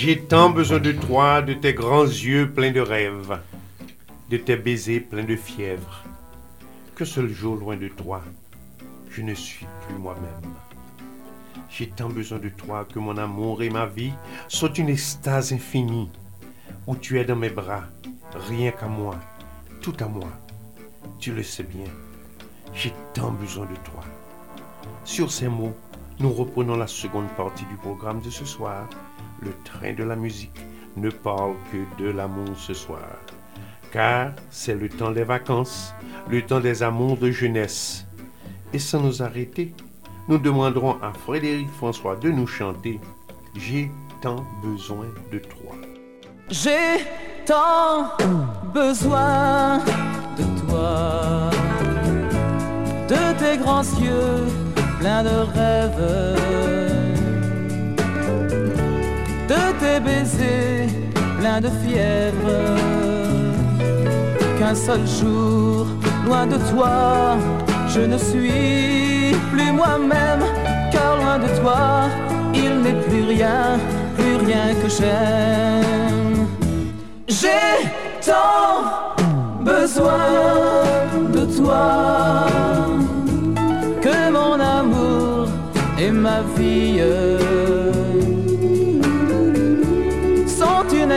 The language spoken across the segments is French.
J'ai tant besoin de toi, de tes grands yeux pleins de rêves, de tes baisers pleins de fièvre, que seul jour loin de toi, je ne suis plus moi-même. J'ai tant besoin de toi que mon amour et ma vie sont une extase infinie, où tu es dans mes bras, rien qu'à moi, tout à moi. Tu le sais bien, j'ai tant besoin de toi. Sur ces mots, nous reprenons la seconde partie du programme de ce soir. Le train de la musique ne parle que de l'amour ce soir. Car c'est le temps des vacances, le temps des amours de jeunesse. Et sans nous arrêter, nous demanderons à Frédéric François de nous chanter J'ai tant besoin de toi. J'ai tant besoin de toi, de tes grands yeux pleins de rêves, de tes baisers pleins de fièvre, qu'un seul jour, loin de toi, je ne suis plus moi-même, car loin de toi, il n'est plus rien, plus rien que j'aime. J'ai tant besoin de toi que mon amour et ma vie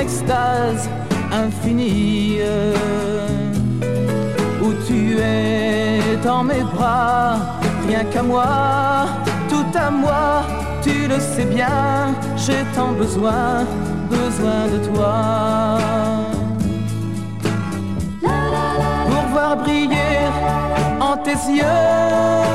extase infinie où tu es dans mes bras, rien qu'à moi, tout à moi, tu le sais bien, j'ai tant besoin, besoin de toi. Pour voir briller en tes yeux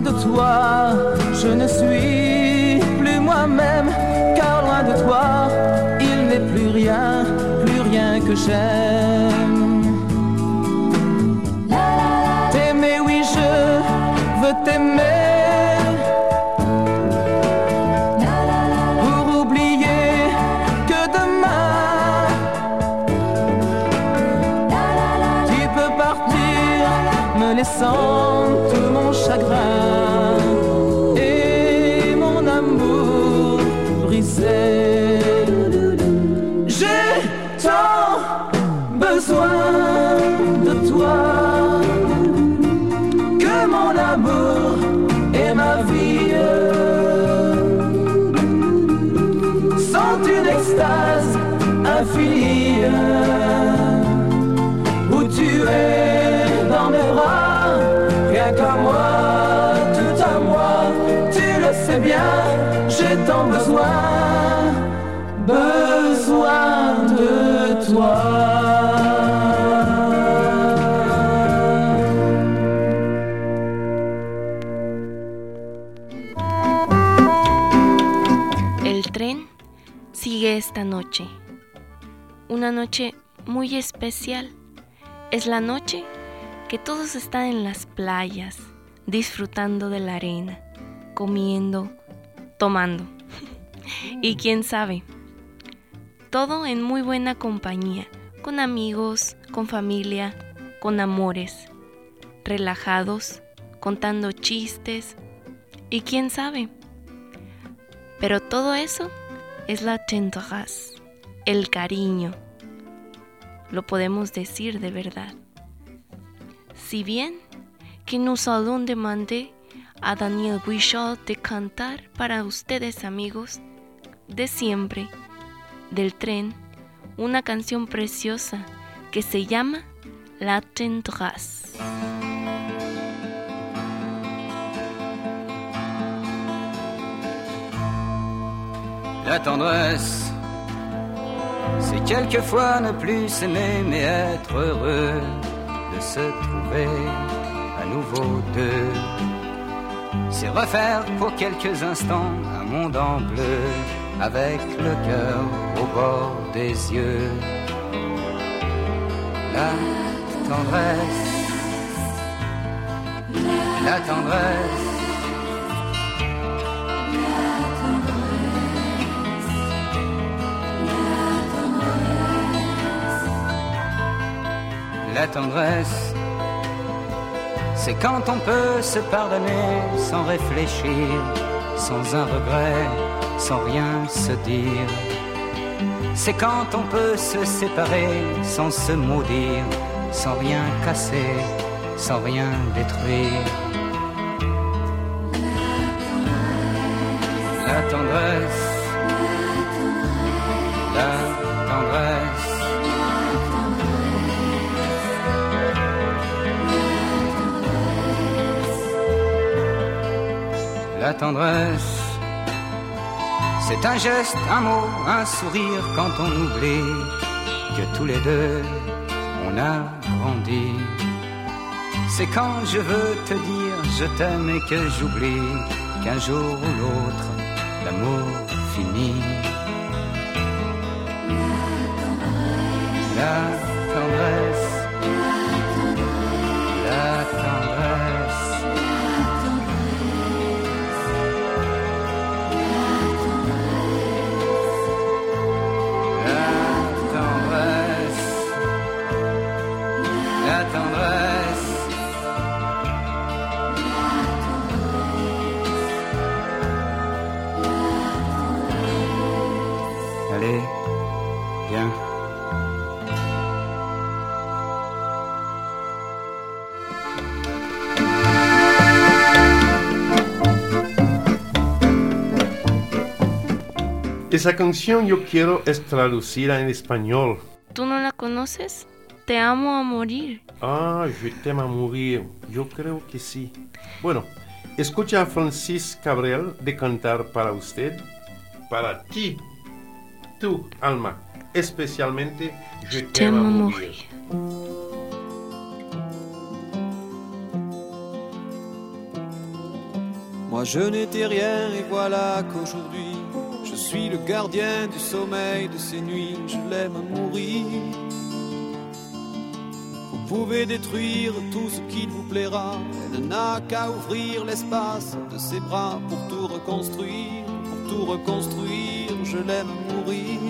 de toi, je ne suis plus moi-même, car loin de toi, il n'est plus rien, plus rien que j'aime. T'aimer, oui, je veux t'aimer. Esta noche. Una noche muy especial. Es la noche que todos están en las playas, disfrutando de la arena, comiendo, tomando. y quién sabe, todo en muy buena compañía, con amigos, con familia, con amores, relajados, contando chistes. Y quién sabe, pero todo eso es la tendresse, el cariño. Lo podemos decir de verdad. Si bien que nos allons demandé a Daniel Buichot de cantar para ustedes amigos de siempre, del tren, una canción preciosa que se llama La tendresse. La tendresse C'est quelquefois ne plus s'aimer, mais être heureux de se trouver à nouveau deux. C'est refaire pour quelques instants un monde en bleu, avec le cœur au bord des yeux. La tendresse, la tendresse. La tendresse, c'est quand on peut se pardonner sans réfléchir, sans un regret, sans rien se dire. C'est quand on peut se séparer sans se maudire, sans rien casser, sans rien détruire. La tendresse, la La tendresse, c'est un geste, un mot, un sourire quand on oublie que tous les deux on a grandi. C'est quand je veux te dire je t'aime et que j'oublie qu'un jour ou l'autre l'amour finit. La tendresse, la Esa canción yo quiero es traducida en español. ¿Tú no la conoces? Te amo a morir. Ah, je t'aime à mourir. Yo creo que sí. Bueno, escucha a Francis Cabrel de cantar para usted, para ti, tú, Alma, especialmente Je t'aime à mourir. Moi je n'étais rien et voilà qu'aujourd'hui je suis le gardien du sommeil de ces nuits, je l'aime mourir. Vous pouvez détruire tout ce qu'il vous plaira, elle n'a qu'à ouvrir l'espace de ses bras pour tout reconstruire, pour tout reconstruire, je l'aime mourir.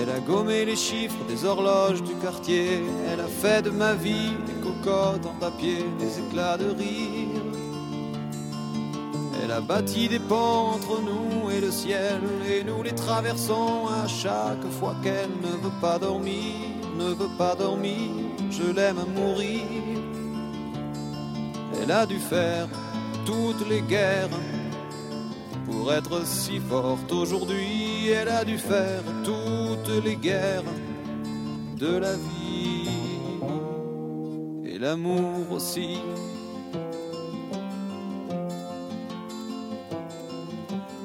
Elle a gommé les chiffres des horloges du quartier, elle a fait de ma vie des cocottes en papier, des éclats de rire. Elle a bâti des ponts entre nous et le ciel, et nous les traversons à chaque fois qu'elle ne veut pas dormir, ne veut pas dormir, je l'aime mourir. Elle a dû faire toutes les guerres pour être si forte aujourd'hui, elle a dû faire toutes les guerres de la vie et l'amour aussi.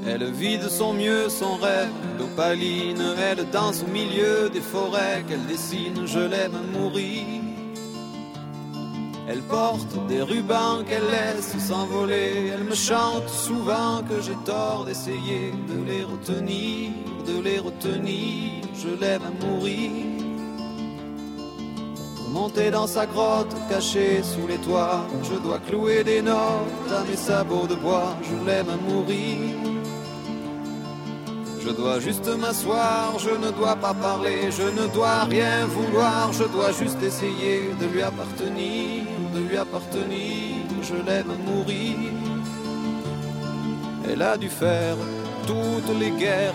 Elle vit de son mieux son rêve d'opaline, elle danse au milieu des forêts qu'elle dessine, je l'aime à mourir. Elle porte des rubans qu'elle laisse s'envoler, elle me chante souvent que j'ai tort d'essayer de les retenir, de les retenir, je l'aime à mourir. Pour monter dans sa grotte cachée sous les toits, je dois clouer des notes à mes sabots de bois, je l'aime à mourir. Je dois juste m'asseoir, je ne dois pas parler, je ne dois rien vouloir, je dois juste essayer de lui appartenir, de lui appartenir, je l'aime mourir. Elle a dû faire toutes les guerres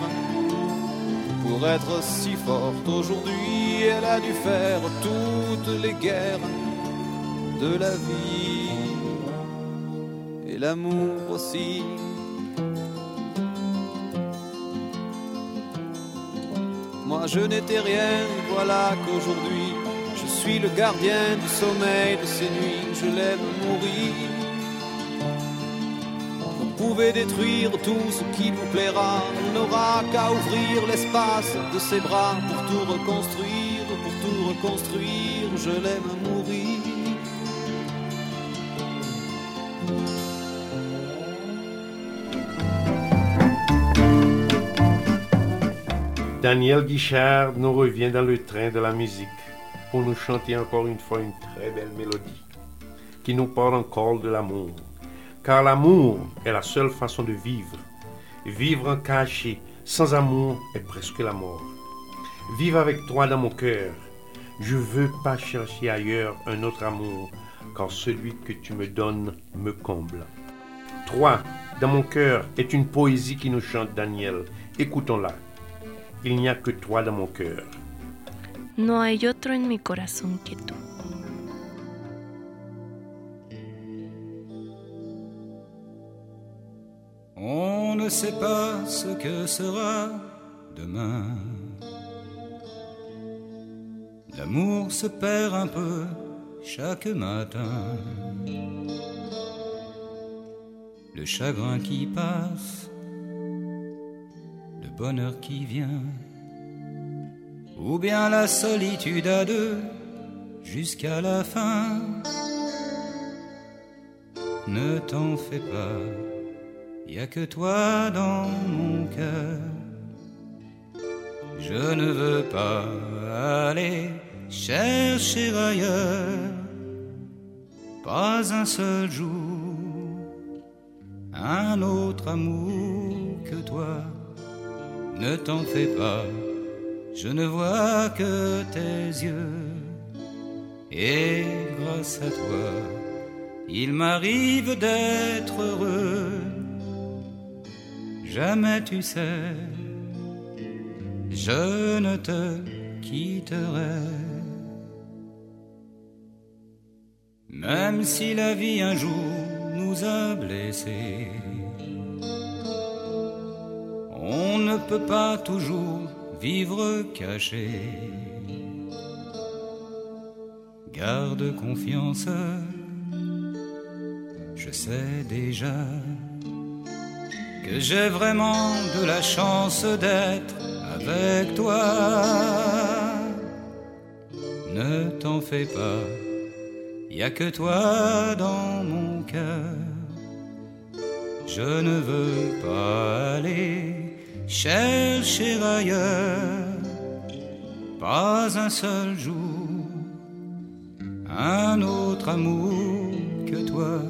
pour être si forte aujourd'hui, elle a dû faire toutes les guerres de la vie et l'amour aussi. Je n'étais rien, voilà qu'aujourd'hui je suis le gardien du sommeil de ces nuits, je l'aime mourir. Vous pouvez détruire tout ce qui vous plaira. On n'aura qu'à ouvrir l'espace de ses bras pour tout reconstruire, pour tout reconstruire. Je l'aime mourir. Daniel Guichard nous revient dans le train de la musique pour nous chanter encore une fois une très belle mélodie qui nous parle encore de l'amour. Car l'amour est la seule façon de vivre. Vivre en cachet, sans amour, est presque la mort. Vivre avec toi dans mon cœur. Je veux pas chercher ailleurs un autre amour, car celui que tu me donnes me comble. Toi, dans mon cœur, est une poésie qui nous chante Daniel. Écoutons-la. Il n'y a que toi dans mon cœur. No hay otro en mi corazón que tú. On ne sait pas ce que sera demain. L'amour se perd un peu chaque matin. Le chagrin qui passe, bonheur qui vient, ou bien la solitude à deux jusqu'à la fin. Ne t'en fais pas. Y a que toi dans mon cœur. Je ne veux pas aller chercher ailleurs. Pas un seul jour, un autre amour que toi. Ne t'en fais pas, je ne vois que tes yeux. Et grâce à toi, il m'arrive d'être heureux jamais tu sais, je ne te quitterai. Même si la vie un jour nous a blessés, on ne peut pas toujours vivre caché. Garde confiance, je sais déjà que j'ai vraiment de la chance d'être avec toi. Ne t'en fais pas, y a que toi dans mon cœur. Je ne veux pas aller chercher ailleurs, pas un seul jour, un autre amour que toi.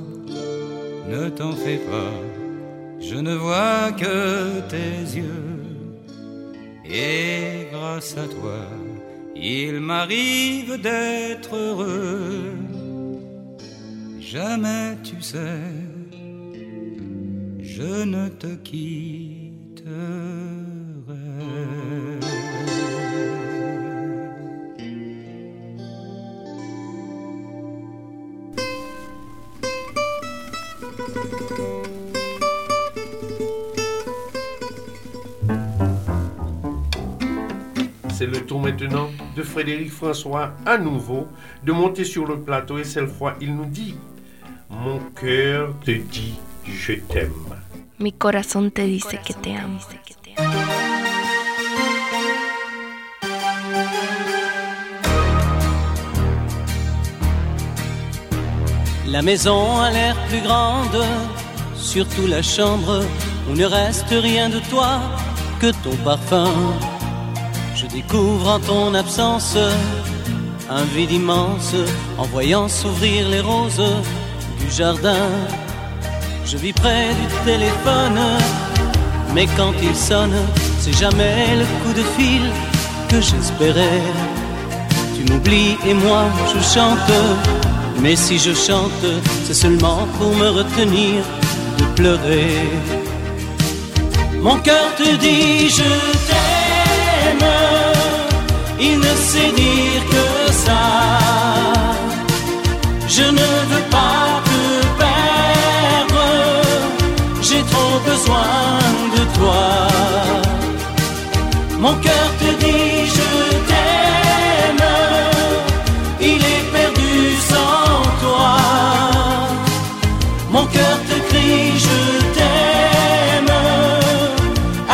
Ne t'en fais pas je ne vois que tes yeux. Et grâce à toi, il m'arrive d'être heureux. Jamais tu sais, je ne te quitterai. C'est le tour maintenant de Frédéric François à nouveau de monter sur le plateau et cette fois il nous dit Mon cœur te dit je t'aime. Mi corazón te dice que te. La maison a l'air plus grande, surtout la chambre où ne reste rien de toi que ton parfum. Je découvre en ton absence un vide immense en voyant s'ouvrir les roses du jardin. Je vis près du téléphone, mais quand il sonne, c'est jamais le coup de fil que j'espérais. Tu m'oublies et moi je chante, mais si je chante, c'est seulement pour me retenir de pleurer. Mon cœur te dit je t'aime, Je t'aime, il est perdu sans toi. Mon cœur te crie, je t'aime.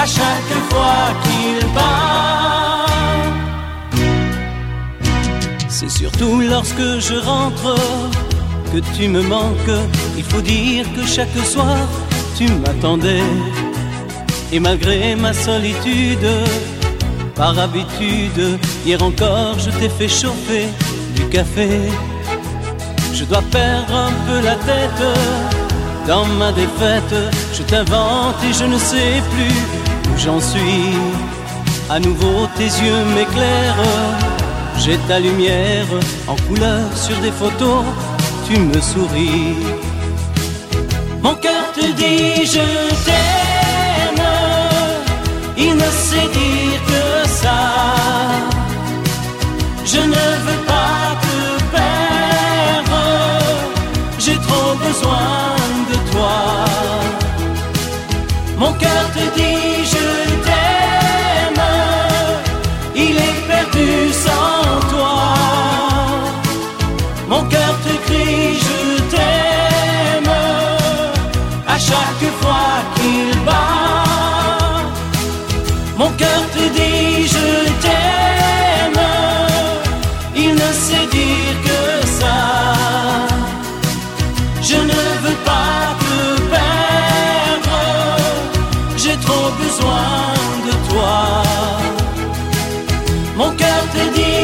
À chaque fois qu'il bat, c'est surtout lorsque je rentre que tu me manques. Il faut dire que chaque soir, tu m'attendais. Et malgré ma solitude, par habitude, hier encore je t'ai fait chauffer du café. Je dois perdre un peu la tête dans ma défaite. Je t'invente et je ne sais plus où j'en suis. À nouveau tes yeux m'éclairent. J'ai ta lumière en couleur sur des photos. Tu me souris. Mon cœur te dit je t'aime. Il ne sait dire que Je ne veux pas te perdre. J'ai trop besoin de toi. Mon cœur te dit besoin de toi. Mon cœur te dit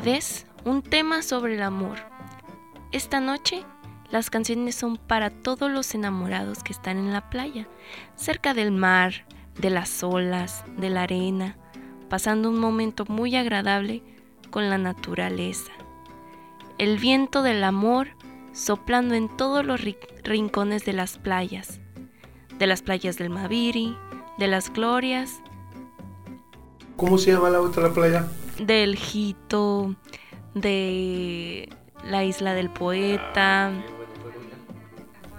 Vez, un tema sobre el amor. Esta noche, las canciones son para todos los enamorados que están en la playa, cerca del mar, de las olas, de la arena, pasando un momento muy agradable con la naturaleza. El viento del amor soplando en todos los ri- rincones de las playas, de las playas del Maviri, de las Glorias, ¿Cómo se llama la otra playa? Del Jito, de la isla del poeta.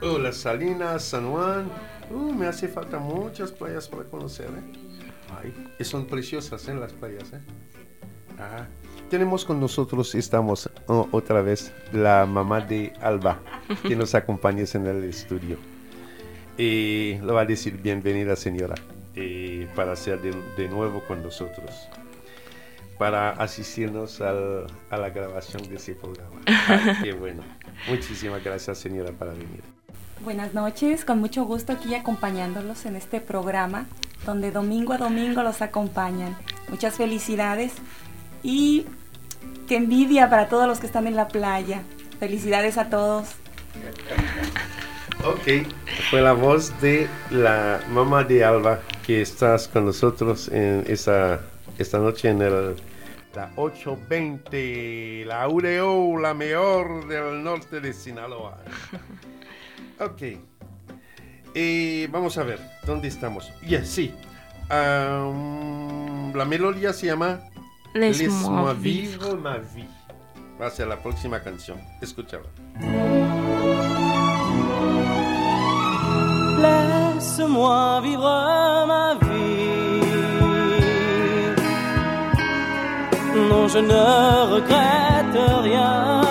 Oh, las Salinas, San Juan. Uh, me hace falta muchas playas para conocer, ¿eh? Ay, son preciosas, ¿eh? Las playas, ¿eh? Ajá. Tenemos con nosotros, estamos oh, otra vez, la mamá de Alba, que nos acompaña en el estudio. Y va a decir bienvenida, señora, eh, para ser de nuevo con nosotros, para asistirnos al- a la grabación de ese programa. Ay, qué bueno. Muchísimas gracias, señora, para venir. Buenas noches, con mucho gusto aquí acompañándolos en este programa donde domingo a domingo los acompañan. Muchas felicidades y qué envidia para todos los que están en la playa. Felicidades a todos. Ok, fue la voz de la mamá de Alba que estás con nosotros en esta, esta noche en el, la 820, la UREO, la mejor del norte de Sinaloa. Ok, Eh, vamos a ver, ¿dónde estamos? Ya, sí. Am, la melodía se llama Laisse-moi Laisse-moi vivre. vivre ma vie. Va a ser la próxima canción. Escúchala. Laisse-moi vivre ma vie. Je ne regrette rien.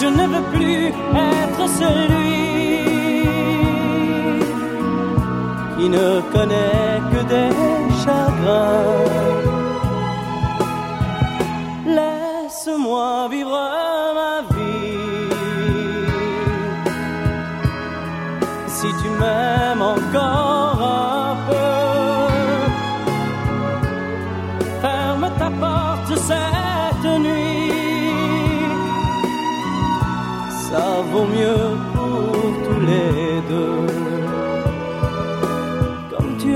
Je ne veux plus être celui qui ne connaît que des chagrins. Laisse-moi vivre ma vie. Si tu m'aimes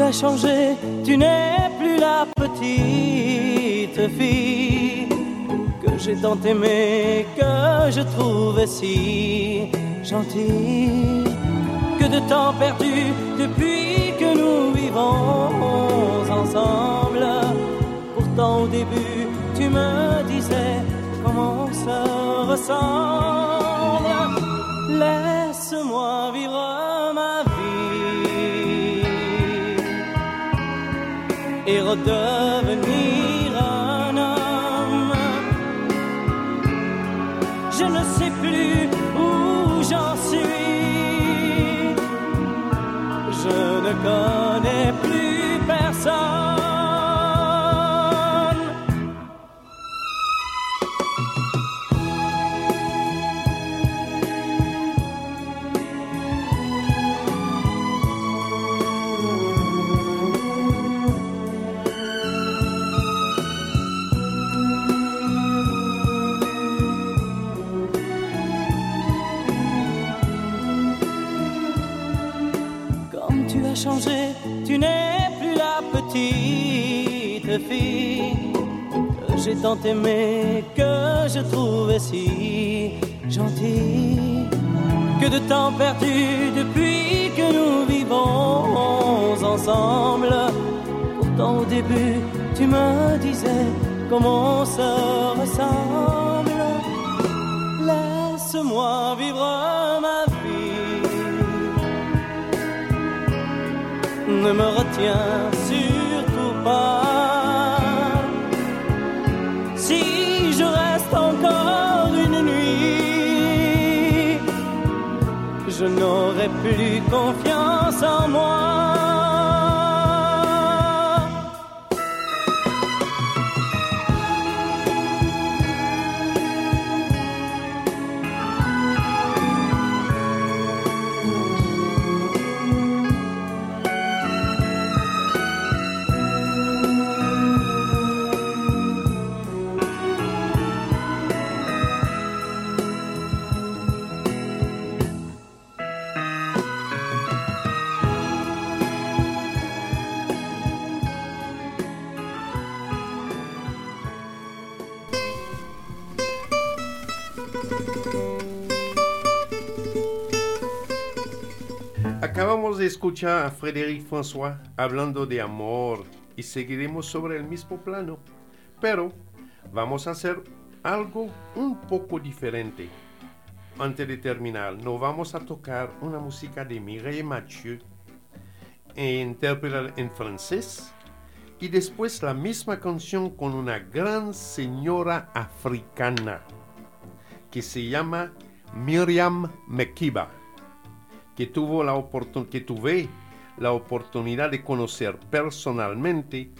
as changé, tu n'es plus petite fille que j'ai tant aimée, que je trouvais si gentille, que de temps perdu depuis que nous vivons ensemble. Pourtant au début, tu me disais comment ça ressemble. Laisse-moi vivre et fille que j'ai tant aimée, que je trouvais si gentille. Que de temps perdu depuis que nous vivons ensemble. Pourtant au début, tu me disais comment on se ressemble. Laisse-moi vivre ma vie ne me retiens surtout pas. Plus confiance en moi. Acabamos escuchar a Frédéric François hablando de amor y seguiremos sobre el mismo plano, pero vamos a hacer algo un poco diferente. Antes de terminar, nos vamos a tocar una música de Mireille Mathieu, interpretada en francés, y después la misma canción con una gran señora africana que se llama Miriam Makeba que, tuve la oportunidad de conocer personalmente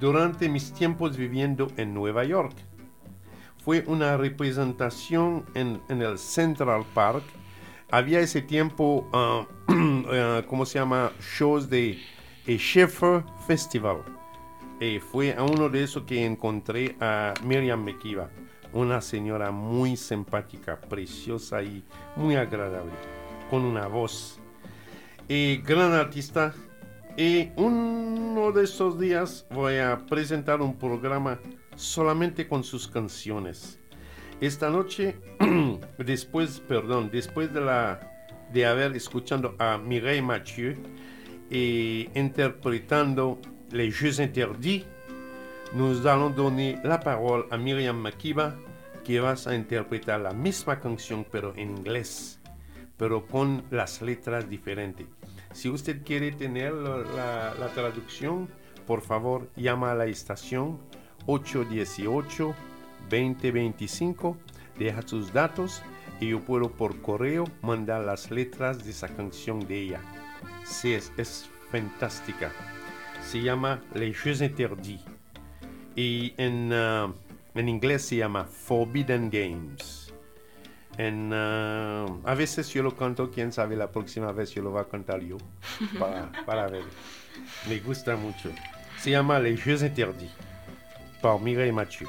durante mis tiempos viviendo en Nueva York. Fue una representación en, el Central Park. Había ese tiempo, ah, ah, ¿cómo se llama? Shows de Schaeffer Festival. Eh, fue a uno de esos que encontré a Miriam Mekiva, una señora muy simpática, preciosa y muy agradable, con una voz. Eh, gran artista. Y uno de estos días voy a presentar un programa solamente con sus canciones. Esta noche, después, perdón, después de la de haber escuchado a Mireille Mathieu et interprétando les Jeux interdits, nous allons donner la parole à Miriam Makiba qui va a interpretar la misma canción pero en inglés, pero con las letras diferentes. Si usted quiere tener la, la- traducción, por favor llama a la estación 818-2025, deja sus datos y yo puedo por correo mandar las letras de esa canción de ella. Sí, es, es fantástica. Se llama Les Jeux Interdits. Y en, ah, en inglés se llama Forbidden Games. En, ah, a veces yo lo canto, quién sabe, la próxima vez yo lo voy a cantar yo. Para, para ver. Me gusta mucho. Se llama Les Jeux Interdits. Par Mireille Mathieu.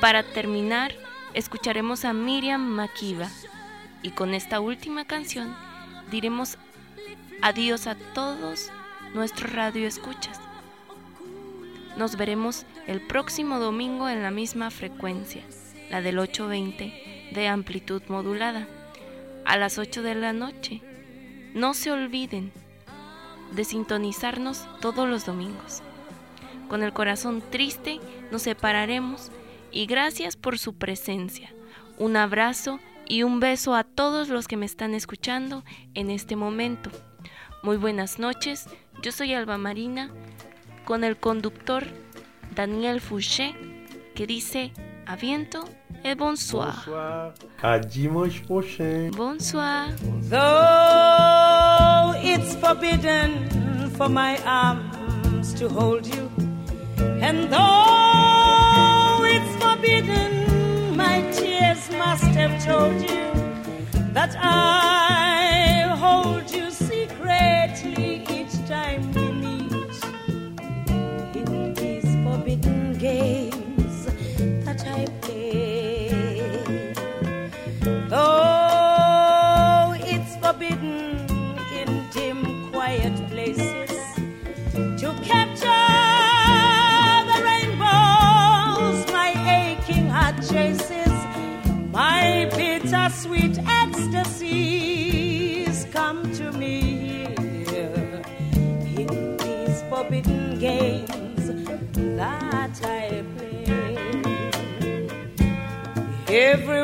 Para terminar, escucharemos a Miriam Makiba. Y con esta última canción diremos adiós a todos nuestros radioescuchas. Nos veremos el próximo domingo en la misma frecuencia, la del 820 de amplitud modulada, a las 8 de la noche. No se olviden de sintonizarnos todos los domingos. Con el corazón triste nos separaremos y gracias por su presencia. Un abrazo y un beso a todos los que me están escuchando en este momento. Muy buenas noches, yo soy Alba Marina con el conductor Daniel Fouché que dice a viento et bonsoir. Bonsoir. À dimanche prochain. Bonsoir. Though it's forbidden for my arms to hold you, and though forbidden, my tears must have told you that I hold you secretly each time we meet in these forbidden games that I play. Though it's forbidden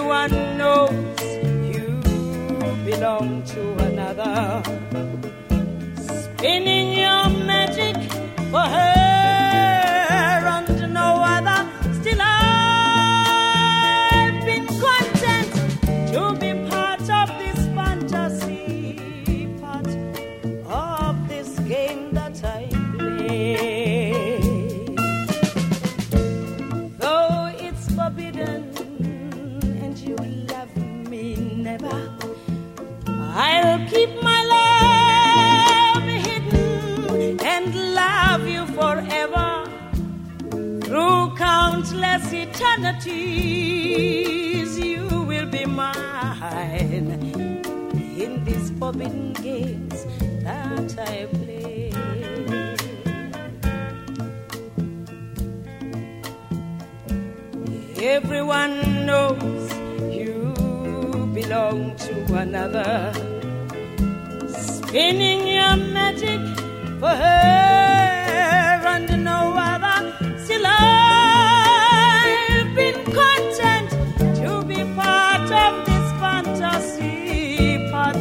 Everyone knows you belong to another. Spinning your magic for her love you forever through countless eternities. You will be mine in these forbidden games that I play. Everyone knows you belong to another. Spinning your magic for her and no other. Still, I've been content to be part of this fantasy, part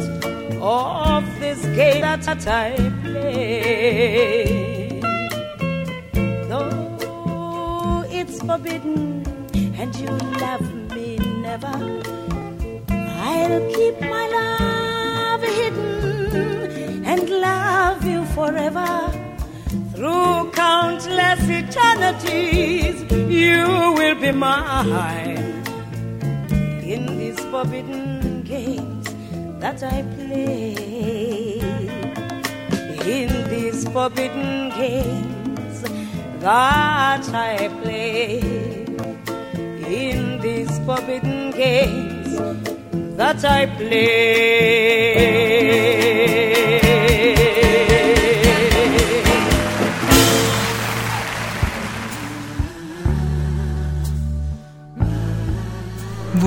of this game that I play. Though it's forbidden and you love me never, I'll keep my love hidden and love forever. Through countless eternities, you will be mine in these forbidden games that I play. In these forbidden games that I play. In these forbidden games that I play.